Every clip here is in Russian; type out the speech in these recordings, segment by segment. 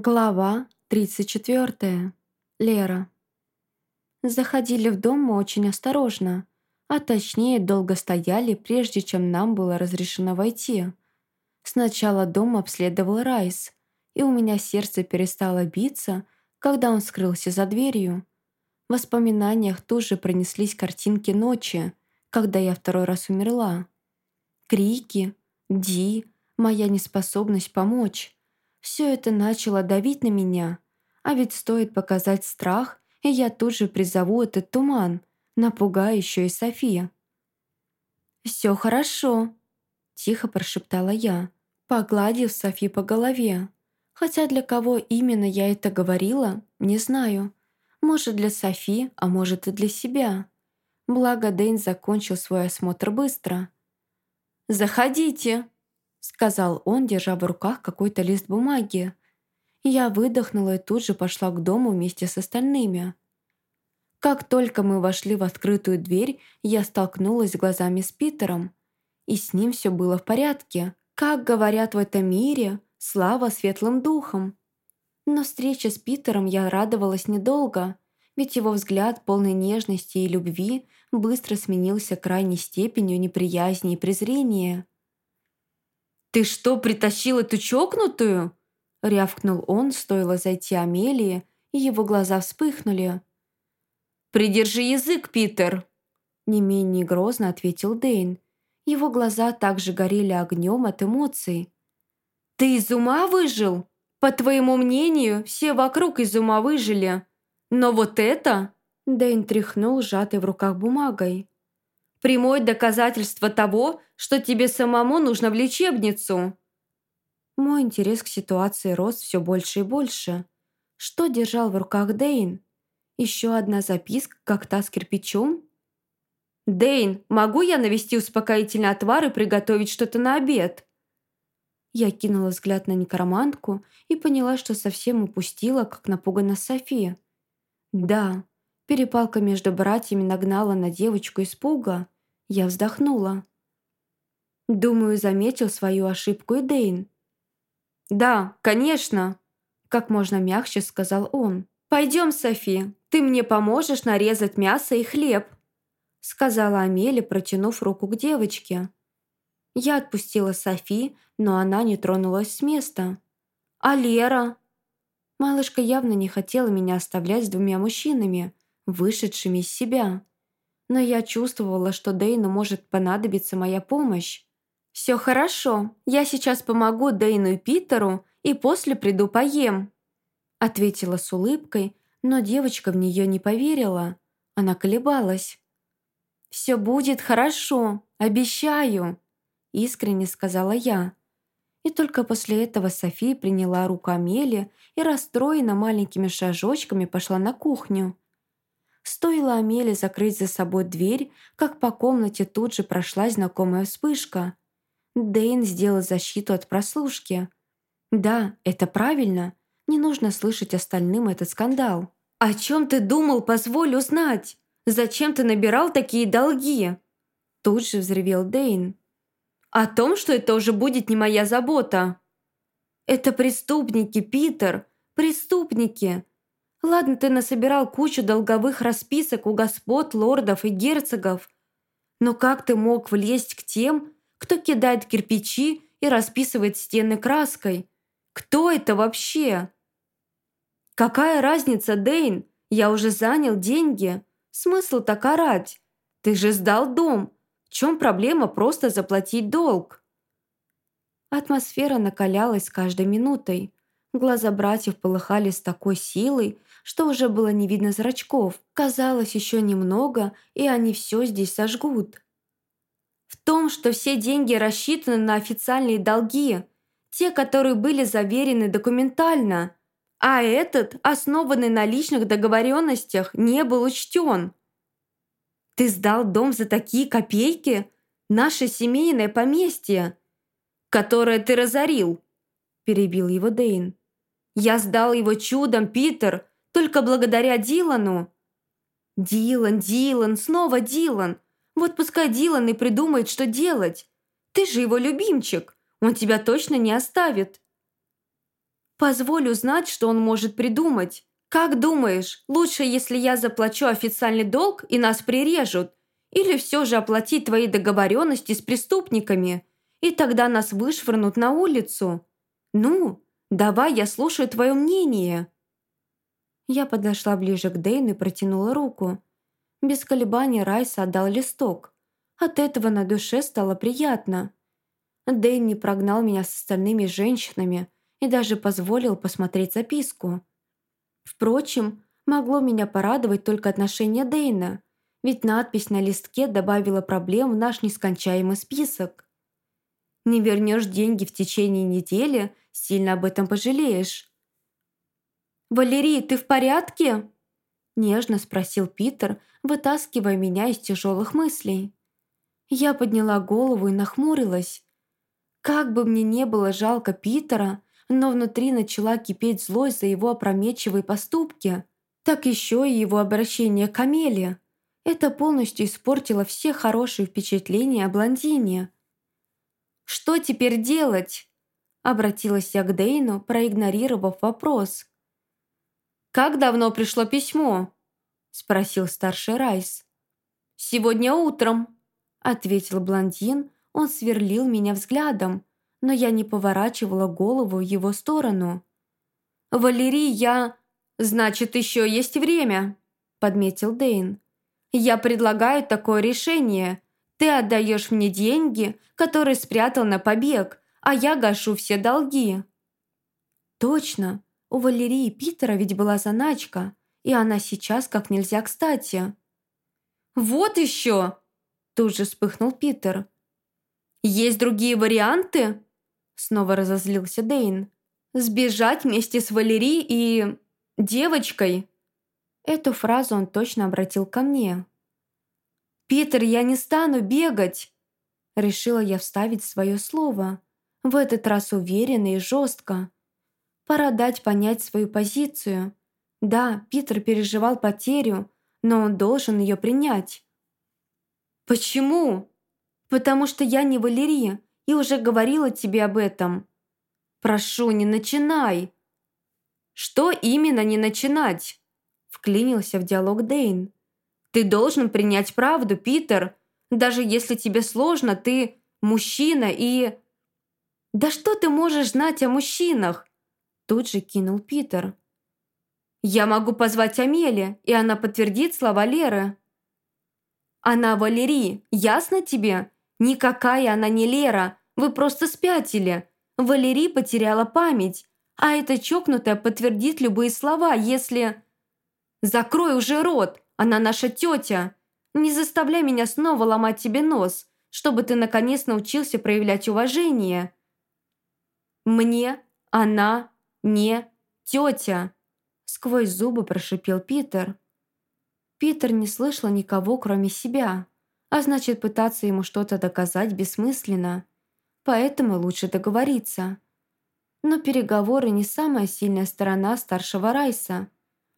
Глава 34. Лера. Заходили в дом мы очень осторожно, а точнее долго стояли, прежде чем нам было разрешено войти. Сначала дом обследовал Райс, и у меня сердце перестало биться, когда он скрылся за дверью. В воспоминаниях тоже пронеслись картинки ночи, когда я второй раз умерла. Крики, Ди, моя неспособность помочь. Все это начало давить на меня. А ведь стоит показать страх, и я тут же призову этот туман, напугаю еще и София. «Все хорошо», — тихо прошептала я, погладив Софи по голове. Хотя для кого именно я это говорила, не знаю. Может, для Софи, а может и для себя. Благо Дэйн закончил свой осмотр быстро. «Заходите!» Сказал он, держа в руках какой-то лист бумаги. Я выдохнула и тут же пошла к дому вместе с остальными. Как только мы вошли в открытую дверь, я столкнулась глазами с Питером. И с ним все было в порядке. Как говорят в этом мире, слава светлым духом. Но встреча с Питером я радовалась недолго, ведь его взгляд, полный нежности и любви, быстро сменился крайней степенью неприязни и презрения. «Ты что, притащил эту чокнутую?» Рявкнул он, стоило зайти Амелии, и его глаза вспыхнули. «Придержи язык, Питер!» Не менее грозно ответил Дейн. Его глаза также горели огнем от эмоций. «Ты из ума выжил? По твоему мнению, все вокруг из ума выжили. Но вот это...» Дэйн тряхнул сжатой в руках бумагой. Прямое доказательство того, что тебе самому нужно в лечебницу». Мой интерес к ситуации рос все больше и больше. Что держал в руках Дейн? Еще одна записка, как та с кирпичом? «Дейн, могу я навести успокоительный отвар и приготовить что-то на обед?» Я кинула взгляд на некромантку и поняла, что совсем упустила, как напугана София. Да, Перепалка между братьями нагнала на девочку испуга. Я вздохнула. Думаю, заметил свою ошибку и Дейн. «Да, конечно», — как можно мягче сказал он. «Пойдем, Софи, ты мне поможешь нарезать мясо и хлеб», — сказала Амели, протянув руку к девочке. Я отпустила Софи, но она не тронулась с места. «А Лера?» Малышка явно не хотела меня оставлять с двумя мужчинами, вышедшими из себя. Но я чувствовала, что Дейну может понадобиться моя помощь. «Все хорошо, я сейчас помогу Дейну и Питеру, и после приду поем», ответила с улыбкой, но девочка в нее не поверила. Она колебалась. «Все будет хорошо, обещаю», искренне сказала я. И только после этого София приняла руку Амели и расстроена маленькими шажочками пошла на кухню. Стоило Амеле закрыть за собой дверь, как по комнате тут же прошла знакомая вспышка. Дэйн сделал защиту от прослушки. Да, это правильно. Не нужно слышать остальным этот скандал. «О чем ты думал, позволь узнать? Зачем ты набирал такие долги?» Тут же взревел Дэйн. «О том, что это уже будет не моя забота». «Это преступники, Питер, преступники. Ладно, ты насобирал кучу долговых расписок у господ, лордов и герцогов. Но как ты мог влезть к тем, кто кидает кирпичи и расписывает стены краской? Кто это вообще? Какая разница, Дейн? Я уже занял деньги. Смысл так орать? Ты же сдал дом. В чем проблема просто заплатить долг? Атмосфера накалялась с каждой минутой. Глаза братьев полыхали с такой силой, что уже было не видно зрачков. Казалось, еще немного, и они все здесь сожгут. В том, что все деньги рассчитаны на официальные долги, те, которые были заверены документально, а этот, основанный на личных договоренностях, не был учтен. Ты сдал дом за такие копейки? Наше семейное поместье, которое ты разорил, перебил его Дейн. Я сдал его чудом, Питер, только благодаря Дилану. Дилан, Дилан, снова Дилан. Вот пускай Дилан и придумает, что делать. Ты же его любимчик. Он тебя точно не оставит. Позволь узнать, что он может придумать. Как думаешь, лучше, если я заплачу официальный долг и нас прирежут? Или все же оплатить твои договоренности с преступниками? И тогда нас вышвырнут на улицу? Ну, давай я слушаю твое мнение». Я подошла ближе к Дэйну и протянула руку. Без колебаний Райс отдал листок. От этого на душе стало приятно. Дэйн не прогнал меня с остальными женщинами и даже позволил посмотреть записку. Впрочем, могло меня порадовать только отношение Дэйна, ведь надпись на листке добавила проблем в наш нескончаемый список. «Не вернешь деньги в течение недели, сильно об этом пожалеешь». «Валерий, ты в порядке?» Нежно спросил Питер, вытаскивая меня из тяжелых мыслей. Я подняла голову и нахмурилась. Как бы мне не было жалко Питера, но внутри начала кипеть злость за его опрометчивые поступки, так еще и его обращение к Амеле. Это полностью испортило все хорошие впечатления о блондине. «Что теперь делать?» Обратилась я к Дейну, проигнорировав вопрос. «Как давно пришло письмо?» Спросил старший Райс. «Сегодня утром», ответил блондин. Он сверлил меня взглядом, но я не поворачивала голову в его сторону. «Валерий, я...» «Значит, еще есть время», подметил Дейн. «Я предлагаю такое решение. Ты отдаешь мне деньги, которые спрятал на побег, а я гашу все долги». «Точно, у Валерии Питера ведь была заначка, и она сейчас как нельзя кстати». «Вот еще!» Тут же вспыхнул Питер. «Есть другие варианты?» Снова разозлился Дейн. «Сбежать вместе с Валерией и... девочкой?» Эту фразу он точно обратил ко мне. «Питер, я не стану бегать!» Решила я вставить свое слово. В этот раз уверенно и жестко. Пора дать понять свою позицию. Да, Питер переживал потерю, но он должен ее принять. «Почему?» «Потому что я не Валерия и уже говорила тебе об этом». «Прошу, не начинай!» «Что именно не начинать?» Вклинился в диалог Дейн. Ты должен принять правду, Питер. Даже если тебе сложно, ты мужчина и... Да что ты можешь знать о мужчинах? Тут же кинул Питер. Я могу позвать Амели, и она подтвердит слова Леры. Она Валерий, ясно тебе? Никакая она не Лера, вы просто спятили. Валерий потеряла память, а эта чокнутая подтвердит любые слова, если... Закрой уже рот, она наша тетя. Не заставляй меня снова ломать тебе нос, чтобы ты наконец научился проявлять уважение. Мне она не тетя. Сквозь зубы прошипел Питер. Питер не слышал никого, кроме себя, а значит, пытаться ему что-то доказать бессмысленно. Поэтому лучше договориться. Но переговоры не самая сильная сторона старшего Райса.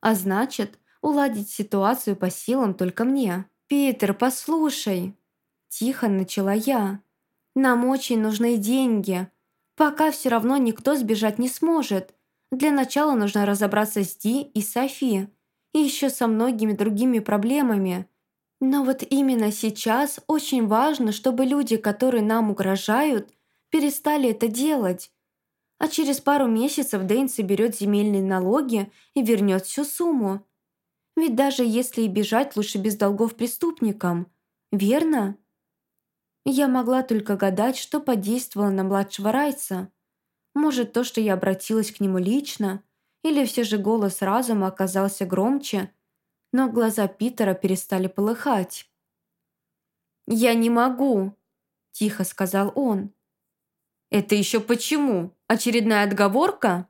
А значит, Уладить ситуацию по силам только мне. «Питер, послушай!» Тихо начала я. «Нам очень нужны деньги. Пока все равно никто сбежать не сможет. Для начала нужно разобраться с Ди и Софи. И еще со многими другими проблемами. Но вот именно сейчас очень важно, чтобы люди, которые нам угрожают, перестали это делать. А через пару месяцев Дэйн соберет земельные налоги и вернет всю сумму. Ведь даже если и бежать, лучше без долгов преступникам. Верно? Я могла только гадать, что подействовало на младшего Райца. Может, то, что я обратилась к нему лично, или все же голос разума оказался громче, но глаза Питера перестали полыхать. «Я не могу», – тихо сказал он. «Это еще почему? Очередная отговорка?»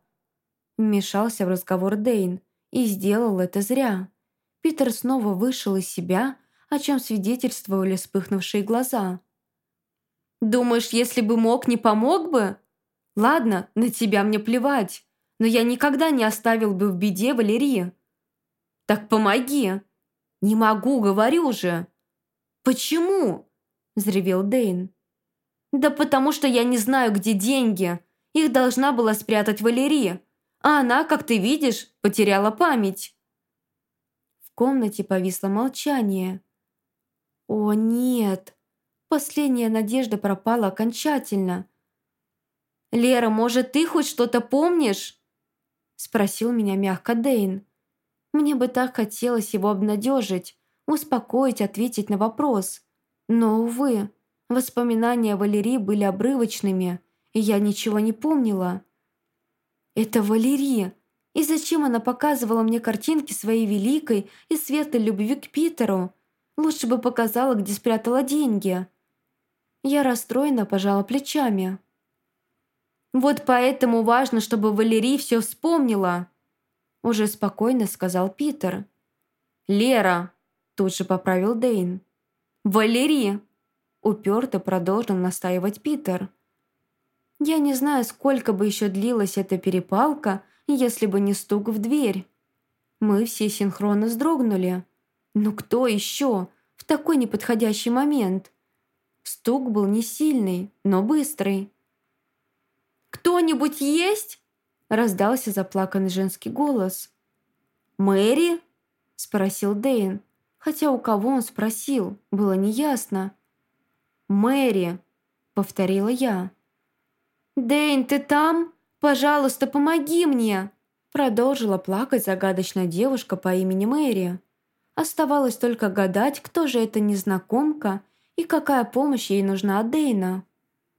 Вмешался в разговор Дейн и сделал это зря. Питер снова вышел из себя, о чем свидетельствовали вспыхнувшие глаза. «Думаешь, если бы мог, не помог бы? Ладно, на тебя мне плевать, но я никогда не оставил бы в беде Валерии». «Так помоги!» «Не могу, говорю же!» «Почему?» – взревел Дейн. «Да потому что я не знаю, где деньги. Их должна была спрятать Валерия. а она, как ты видишь, потеряла память». В комнате повисло молчание. «О, нет!» Последняя надежда пропала окончательно. «Лера, может, ты хоть что-то помнишь?» Спросил меня мягко Дейн. Мне бы так хотелось его обнадежить, успокоить, ответить на вопрос. Но, увы, воспоминания Валерии были обрывочными, и я ничего не помнила. Это Валерия. И зачем она показывала мне картинки своей великой и светлой любви к Питеру? Лучше бы показала, где спрятала деньги. Я расстроена пожала плечами. «Вот поэтому важно, чтобы Валерий все вспомнила», уже спокойно сказал Питер. «Лера», тут же поправил Дейн. «Валерий!» Уперто продолжил настаивать Питер. Я не знаю, сколько бы еще длилась эта перепалка, если бы не стук в дверь. Мы все синхронно вздрогнули. Ну кто еще в такой неподходящий момент? Стук был не сильный, но быстрый. «Кто-нибудь есть?» раздался заплаканный женский голос. «Мэри?» – спросил Дэйн, хотя у кого он спросил, было неясно. «Мэри», – повторила я. «Дэйн, ты там? Пожалуйста, помоги мне!» Продолжила плакать загадочная девушка по имени Мэри. Оставалось только гадать, кто же эта незнакомка и какая помощь ей нужна от Дэйна.